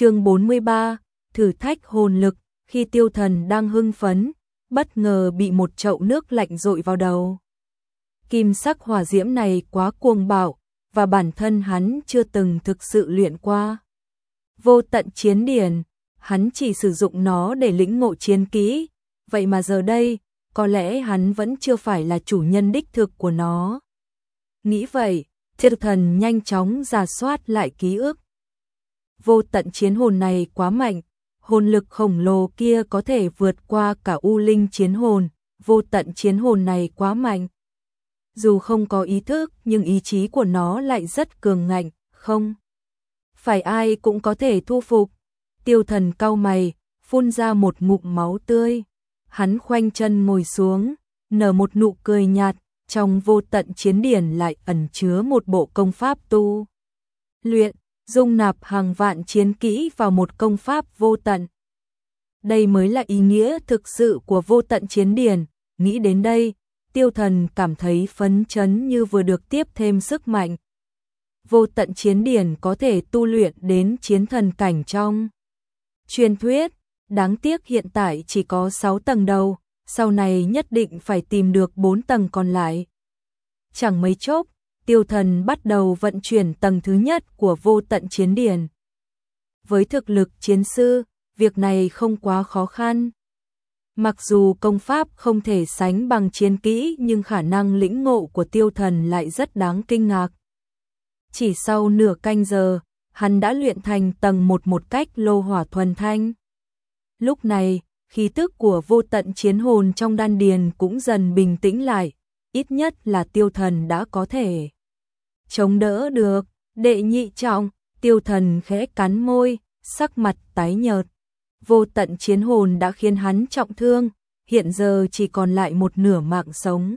chương 43, thử thách hồn lực, khi tiêu thần đang hưng phấn, bất ngờ bị một chậu nước lạnh rội vào đầu. Kim sắc hỏa diễm này quá cuồng bạo, và bản thân hắn chưa từng thực sự luyện qua. Vô tận chiến điển, hắn chỉ sử dụng nó để lĩnh ngộ chiến kỹ, vậy mà giờ đây, có lẽ hắn vẫn chưa phải là chủ nhân đích thực của nó. Nghĩ vậy, thiệt thần nhanh chóng giả soát lại ký ức. Vô tận chiến hồn này quá mạnh, hồn lực khổng lồ kia có thể vượt qua cả u linh chiến hồn, vô tận chiến hồn này quá mạnh. Dù không có ý thức nhưng ý chí của nó lại rất cường ngạnh, không? Phải ai cũng có thể thu phục. Tiêu thần cau mày, phun ra một ngụm máu tươi. Hắn khoanh chân ngồi xuống, nở một nụ cười nhạt, trong vô tận chiến điển lại ẩn chứa một bộ công pháp tu. Luyện, dung nạp hàng vạn chiến kỹ vào một công pháp vô tận. Đây mới là ý nghĩa thực sự của vô tận chiến điển, nghĩ đến đây, tiêu thần cảm thấy phấn chấn như vừa được tiếp thêm sức mạnh. Vô tận chiến điển có thể tu luyện đến chiến thần cảnh trong. Truyền thuyết, đáng tiếc hiện tại chỉ có 6 tầng đầu, sau này nhất định phải tìm được 4 tầng còn lại. Chẳng mấy chốc, tiêu thần bắt đầu vận chuyển tầng thứ nhất của vô tận chiến điển. Với thực lực chiến sư, việc này không quá khó khăn. Mặc dù công pháp không thể sánh bằng chiến kỹ nhưng khả năng lĩnh ngộ của tiêu thần lại rất đáng kinh ngạc. Chỉ sau nửa canh giờ, hắn đã luyện thành tầng một một cách lô hỏa thuần thanh. Lúc này, khí tức của vô tận chiến hồn trong đan điền cũng dần bình tĩnh lại, ít nhất là tiêu thần đã có thể chống đỡ được. Đệ nhị trọng, tiêu thần khẽ cắn môi, sắc mặt tái nhợt. Vô tận chiến hồn đã khiến hắn trọng thương, hiện giờ chỉ còn lại một nửa mạng sống.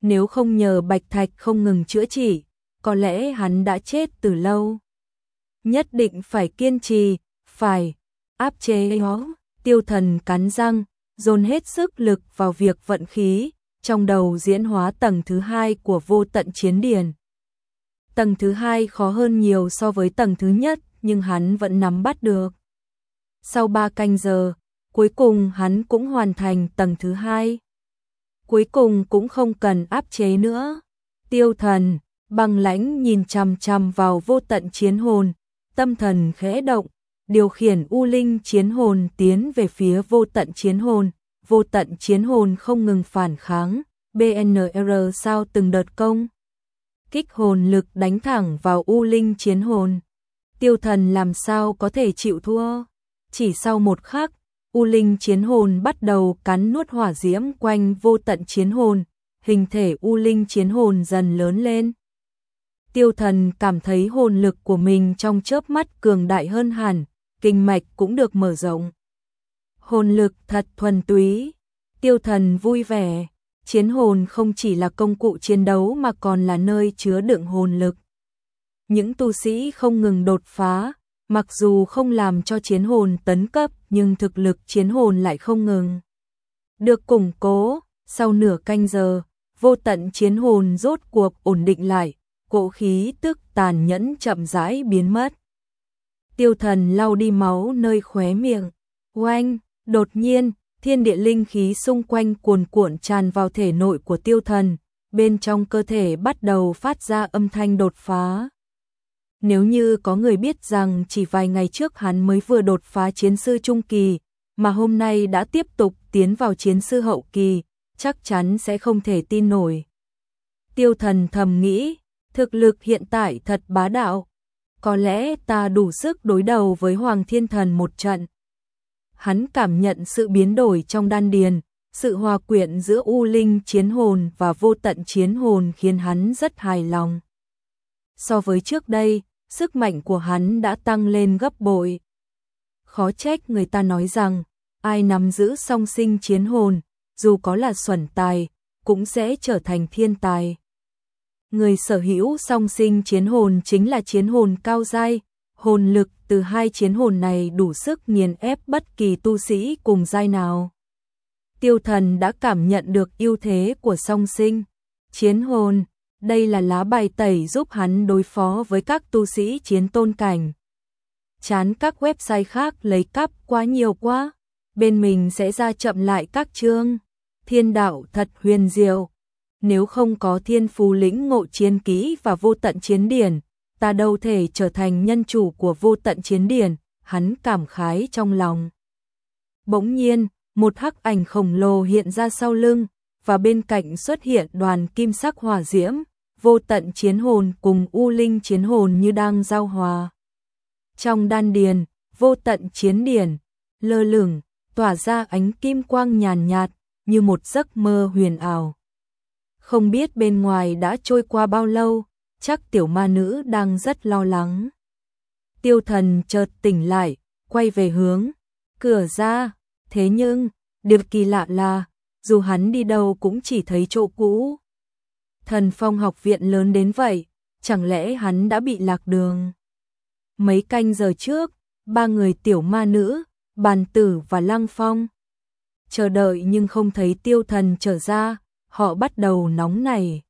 Nếu không nhờ Bạch Thạch không ngừng chữa trị, có lẽ hắn đã chết từ lâu. Nhất định phải kiên trì, phải áp chế nó. Tiêu thần cắn răng, dồn hết sức lực vào việc vận khí, trong đầu diễn hóa tầng thứ hai của vô tận chiến điền. Tầng thứ hai khó hơn nhiều so với tầng thứ nhất, nhưng hắn vẫn nắm bắt được. Sau ba canh giờ, cuối cùng hắn cũng hoàn thành tầng thứ hai. Cuối cùng cũng không cần áp chế nữa. Tiêu thần, băng lãnh nhìn chằm chằm vào vô tận chiến hồn, tâm thần khẽ động, điều khiển U Linh chiến hồn tiến về phía vô tận chiến hồn, vô tận chiến hồn không ngừng phản kháng, BNR sao từng đợt công. Kích hồn lực đánh thẳng vào U Linh chiến hồn. Tiêu thần làm sao có thể chịu thua. Chỉ sau một khắc, U Linh chiến hồn bắt đầu cắn nuốt hỏa diễm quanh vô tận chiến hồn, hình thể U Linh chiến hồn dần lớn lên. Tiêu thần cảm thấy hồn lực của mình trong chớp mắt cường đại hơn hẳn, kinh mạch cũng được mở rộng. Hồn lực thật thuần túy, tiêu thần vui vẻ, chiến hồn không chỉ là công cụ chiến đấu mà còn là nơi chứa đựng hồn lực. Những tu sĩ không ngừng đột phá, mặc dù không làm cho chiến hồn tấn cấp nhưng thực lực chiến hồn lại không ngừng. Được củng cố, sau nửa canh giờ, vô tận chiến hồn rốt cuộc ổn định lại, cỗ khí tức tàn nhẫn chậm rãi biến mất tiêu thần lau đi máu nơi khóe miệng. Oanh, đột nhiên, thiên địa linh khí xung quanh cuồn cuộn tràn vào thể nội của tiêu thần, bên trong cơ thể bắt đầu phát ra âm thanh đột phá. Nếu như có người biết rằng chỉ vài ngày trước hắn mới vừa đột phá chiến sư trung kỳ, mà hôm nay đã tiếp tục tiến vào chiến sư hậu kỳ, chắc chắn sẽ không thể tin nổi. Tiêu thần thầm nghĩ, thực lực hiện tại thật bá đạo, có lẽ ta đủ sức đối đầu với Hoàng Thiên Thần một trận. Hắn cảm nhận sự biến đổi trong đan điền, sự hòa quyện giữa U Linh chiến hồn và vô tận chiến hồn khiến hắn rất hài lòng. So với trước đây, sức mạnh của hắn đã tăng lên gấp bội. Khó trách người ta nói rằng, ai nắm giữ song sinh chiến hồn, dù có là xuẩn tài, cũng sẽ trở thành thiên tài. Người sở hữu song sinh chiến hồn chính là chiến hồn cao giai, hồn lực từ hai chiến hồn này đủ sức nghiền ép bất kỳ tu sĩ cùng giai nào. Tiêu thần đã cảm nhận được ưu thế của song sinh. Chiến hồn, đây là lá bài tẩy giúp hắn đối phó với các tu sĩ chiến tôn cảnh. chán các website khác lấy cắp quá nhiều quá, bên mình sẽ ra chậm lại các chương. Thiên đạo thật huyền diệu, nếu không có thiên phù lĩnh ngộ chiến kỹ và vô tận chiến điển, ta đâu thể trở thành nhân chủ của vô tận chiến điển, hắn cảm khái trong lòng. Bỗng nhiên, một hắc ảnh khổng lồ hiện ra sau lưng, và bên cạnh xuất hiện đoàn kim sắc hỏa diễm, vô tận chiến hồn cùng u linh chiến hồn như đang giao hòa. Trong đan điền, vô tận chiến điển, lơ lửng, tỏa ra ánh kim quang nhàn nhạt, như một giấc mơ huyền ảo. Không biết bên ngoài đã trôi qua bao lâu, chắc tiểu ma nữ đang rất lo lắng. Tiêu thần chợt tỉnh lại, quay về hướng, cửa ra, thế nhưng, điều kỳ lạ là, dù hắn đi đâu cũng chỉ thấy chỗ cũ. Thần phong học viện lớn đến vậy, chẳng lẽ hắn đã bị lạc đường? Mấy canh giờ trước, ba người tiểu ma nữ, bàn tử và lăng phong. Chờ đợi nhưng không thấy tiêu thần trở ra, họ bắt đầu nóng nảy.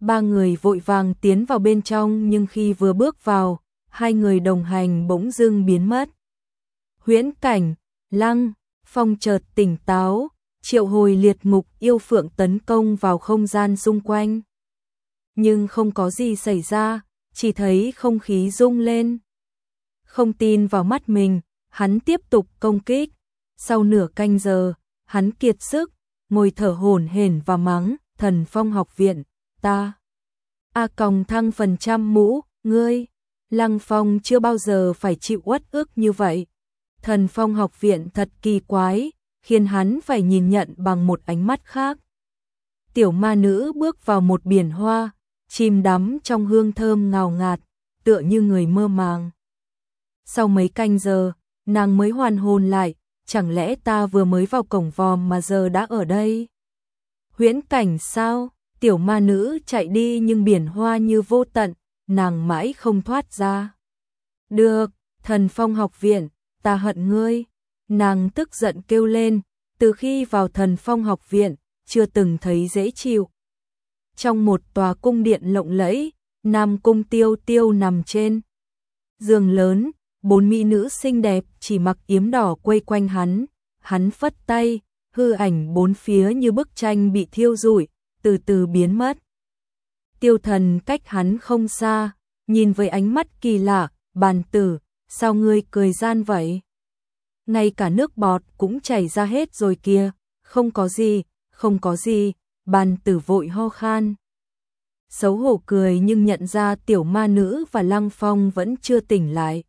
Ba người vội vàng tiến vào bên trong nhưng khi vừa bước vào, hai người đồng hành bỗng dưng biến mất. Huyễn cảnh, lăng, phong chợt tỉnh táo, triệu hồi liệt ngục yêu phượng tấn công vào không gian xung quanh. Nhưng không có gì xảy ra, chỉ thấy không khí rung lên. Không tin vào mắt mình, hắn tiếp tục công kích. Sau nửa canh giờ, hắn kiệt sức, ngồi thở hổn hển và mắng, thần phong học viện, ta. A còng thăng phần trăm mũ, ngươi, lăng phong chưa bao giờ phải chịu uất ức như vậy. Thần phong học viện thật kỳ quái, khiến hắn phải nhìn nhận bằng một ánh mắt khác. Tiểu ma nữ bước vào một biển hoa, chìm đắm trong hương thơm ngào ngạt, tựa như người mơ màng. Sau mấy canh giờ, nàng mới hoàn hồn lại, chẳng lẽ ta vừa mới vào cổng vòm mà giờ đã ở đây? Huyễn cảnh sao? Tiểu ma nữ chạy đi nhưng biển hoa như vô tận, nàng mãi không thoát ra. Được, thần phong học viện, ta hận ngươi. Nàng tức giận kêu lên, từ khi vào thần phong học viện, chưa từng thấy dễ chịu. Trong một tòa cung điện lộng lẫy, Nam Cung Tiêu Tiêu nằm trên giường lớn, bốn mỹ nữ xinh đẹp chỉ mặc yếm đỏ quây quanh hắn, hắn phất tay, hư ảnh bốn phía như bức tranh bị thiêu rụi, từ từ biến mất. Tiêu thần cách hắn không xa, nhìn với ánh mắt kỳ lạ, bàn tử, sao ngươi cười gian vậy? Ngay cả nước bọt cũng chảy ra hết rồi kia, không có gì, không có gì, bàn tử vội ho khan. Xấu hổ cười nhưng nhận ra tiểu ma nữ và lăng phong vẫn chưa tỉnh lại.